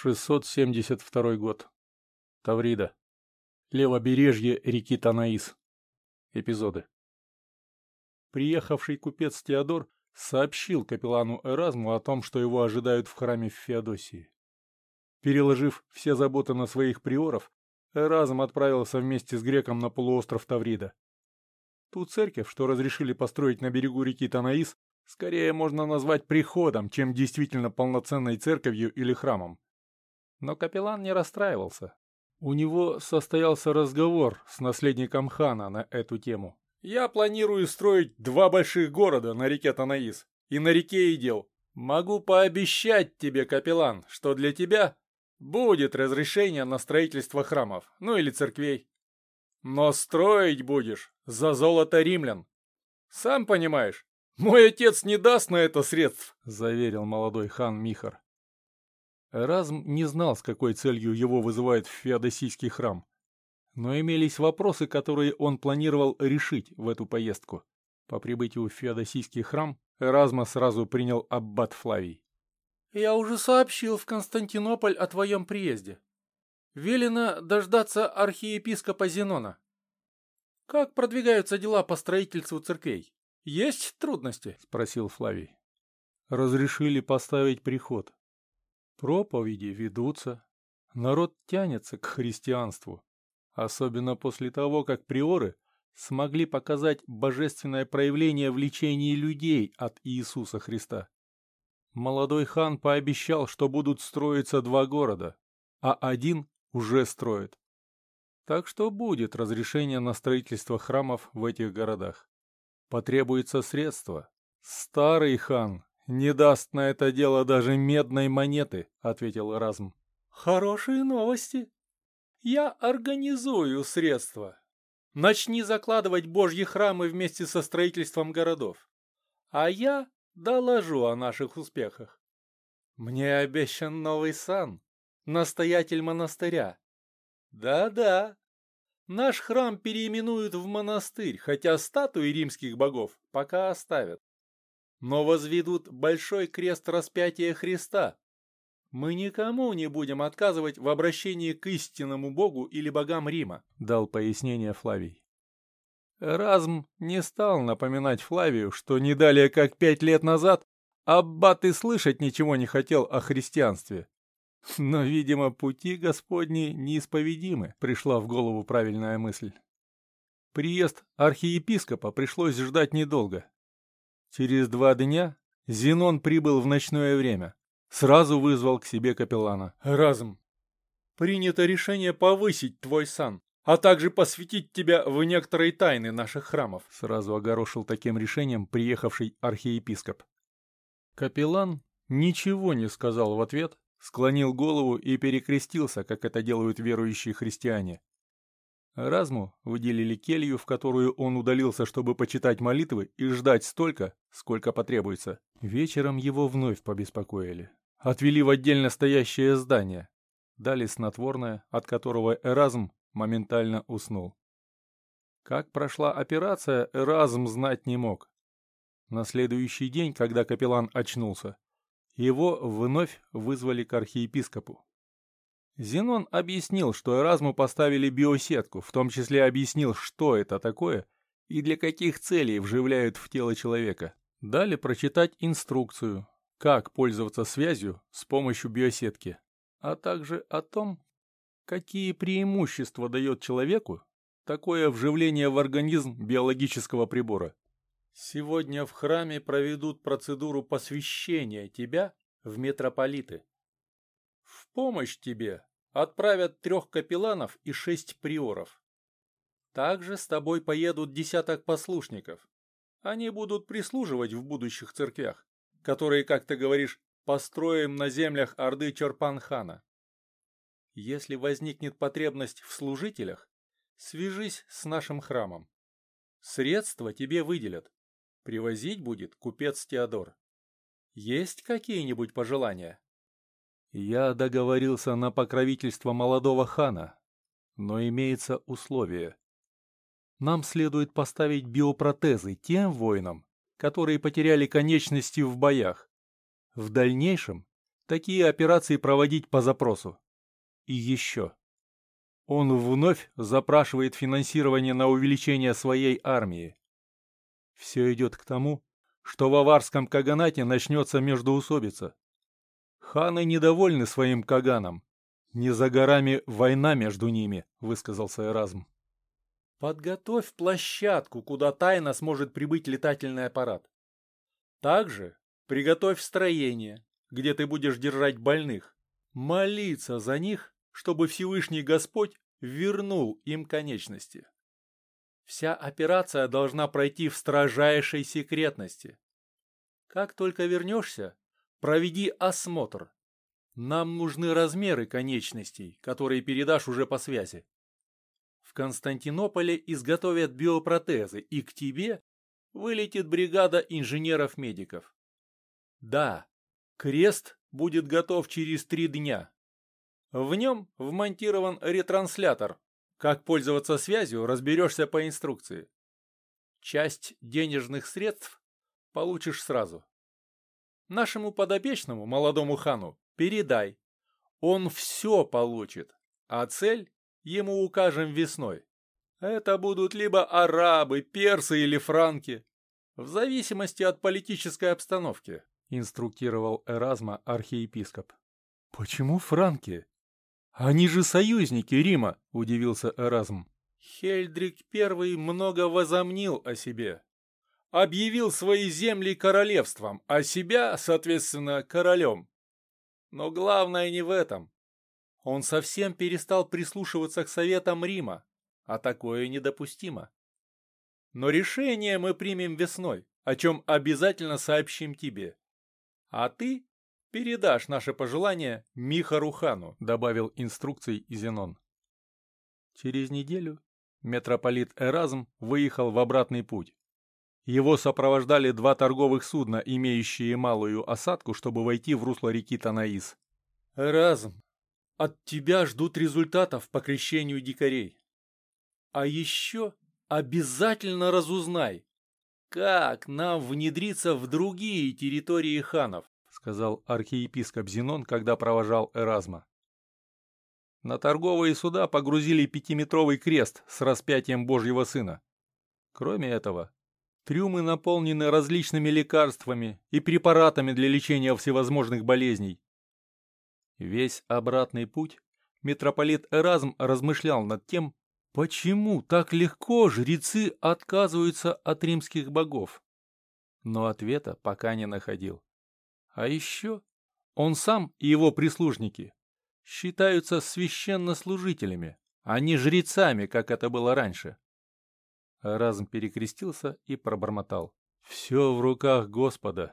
672 год. Таврида. Левобережье реки Танаис. Эпизоды. Приехавший купец Теодор сообщил капеллану Эразму о том, что его ожидают в храме в Феодосии. Переложив все заботы на своих приоров, Эразм отправился вместе с греком на полуостров Таврида. Ту церковь, что разрешили построить на берегу реки Танаис, скорее можно назвать приходом, чем действительно полноценной церковью или храмом. Но капеллан не расстраивался. У него состоялся разговор с наследником хана на эту тему. «Я планирую строить два больших города на реке Танаис и на реке Идел. Могу пообещать тебе, капеллан, что для тебя будет разрешение на строительство храмов, ну или церквей. Но строить будешь за золото римлян. Сам понимаешь, мой отец не даст на это средств», — заверил молодой хан Михар. Эразм не знал, с какой целью его вызывают в Феодосийский храм. Но имелись вопросы, которые он планировал решить в эту поездку. По прибытию в Феодосийский храм Эразма сразу принял аббат Флавий. «Я уже сообщил в Константинополь о твоем приезде. Велено дождаться архиепископа Зенона. Как продвигаются дела по строительству церквей? Есть трудности?» — спросил Флавий. «Разрешили поставить приход. Проповеди ведутся, народ тянется к христианству, особенно после того, как приоры смогли показать божественное проявление влечения людей от Иисуса Христа. Молодой хан пообещал, что будут строиться два города, а один уже строит. Так что будет разрешение на строительство храмов в этих городах. Потребуется средства. Старый хан «Не даст на это дело даже медной монеты», — ответил Разм. «Хорошие новости. Я организую средства. Начни закладывать божьи храмы вместе со строительством городов. А я доложу о наших успехах. Мне обещан новый сан, настоятель монастыря. Да-да, наш храм переименуют в монастырь, хотя статуи римских богов пока оставят но возведут большой крест распятия Христа. Мы никому не будем отказывать в обращении к истинному Богу или богам Рима», — дал пояснение Флавий. Разм не стал напоминать Флавию, что не далее как пять лет назад Аббат и слышать ничего не хотел о христианстве. Но, видимо, пути Господни неисповедимы, пришла в голову правильная мысль. Приезд архиепископа пришлось ждать недолго. Через два дня Зенон прибыл в ночное время. Сразу вызвал к себе капеллана. «Разум, принято решение повысить твой сан, а также посвятить тебя в некоторые тайны наших храмов», сразу огорошил таким решением приехавший архиепископ. Капеллан ничего не сказал в ответ, склонил голову и перекрестился, как это делают верующие христиане. Разму выделили келью, в которую он удалился, чтобы почитать молитвы и ждать столько, сколько потребуется. Вечером его вновь побеспокоили. Отвели в отдельно стоящее здание. Дали снотворное, от которого Эразм моментально уснул. Как прошла операция, Эразм знать не мог. На следующий день, когда капеллан очнулся, его вновь вызвали к архиепископу. Зенон объяснил, что Эразму поставили биосетку, в том числе объяснил, что это такое и для каких целей вживляют в тело человека. Дали прочитать инструкцию, как пользоваться связью с помощью биосетки, а также о том, какие преимущества дает человеку такое вживление в организм биологического прибора. Сегодня в храме проведут процедуру посвящения тебя в метрополиты. В помощь тебе отправят трех капелланов и шесть приоров. Также с тобой поедут десяток послушников. Они будут прислуживать в будущих церквях, которые, как ты говоришь, построим на землях Орды Чорпанхана. Если возникнет потребность в служителях, свяжись с нашим храмом. Средства тебе выделят. Привозить будет купец Теодор. Есть какие-нибудь пожелания? Я договорился на покровительство молодого хана, но имеется условие. Нам следует поставить биопротезы тем воинам, которые потеряли конечности в боях. В дальнейшем такие операции проводить по запросу. И еще. Он вновь запрашивает финансирование на увеличение своей армии. Все идет к тому, что в аварском каганате начнется междоусобица. Ханы недовольны своим каганом. Не за горами война между ними, высказался Эразм. Подготовь площадку, куда тайно сможет прибыть летательный аппарат. Также приготовь строение, где ты будешь держать больных, молиться за них, чтобы Всевышний Господь вернул им конечности. Вся операция должна пройти в строжайшей секретности. Как только вернешься, проведи осмотр. Нам нужны размеры конечностей, которые передашь уже по связи. В Константинополе изготовят биопротезы, и к тебе вылетит бригада инженеров-медиков. Да, крест будет готов через три дня. В нем вмонтирован ретранслятор, как пользоваться связью, разберешься по инструкции. Часть денежных средств получишь сразу. Нашему подопечному, молодому хану, передай. Он все получит, а цель ему укажем весной. Это будут либо арабы, персы или франки, в зависимости от политической обстановки, инструктировал Эразма архиепископ. Почему франки? «Они же союзники Рима!» – удивился Эразм. Хельдрик I много возомнил о себе. Объявил свои земли королевством, а себя, соответственно, королем. Но главное не в этом. Он совсем перестал прислушиваться к советам Рима, а такое недопустимо. Но решение мы примем весной, о чем обязательно сообщим тебе. А ты передашь наше пожелание Михарухану», — добавил инструкций Зенон. Через неделю митрополит Эразм выехал в обратный путь. Его сопровождали два торговых судна, имеющие малую осадку, чтобы войти в русло реки Танаис. «Эразм, от тебя ждут результатов по крещению дикарей. А еще обязательно разузнай, как нам внедриться в другие территории ханов сказал архиепископ Зенон, когда провожал Эразма. На торговые суда погрузили пятиметровый крест с распятием Божьего Сына. Кроме этого, трюмы наполнены различными лекарствами и препаратами для лечения всевозможных болезней. Весь обратный путь митрополит Эразм размышлял над тем, почему так легко жрецы отказываются от римских богов. Но ответа пока не находил. А еще он сам и его прислужники считаются священнослужителями, а не жрецами, как это было раньше. Разм перекрестился и пробормотал. «Все в руках Господа.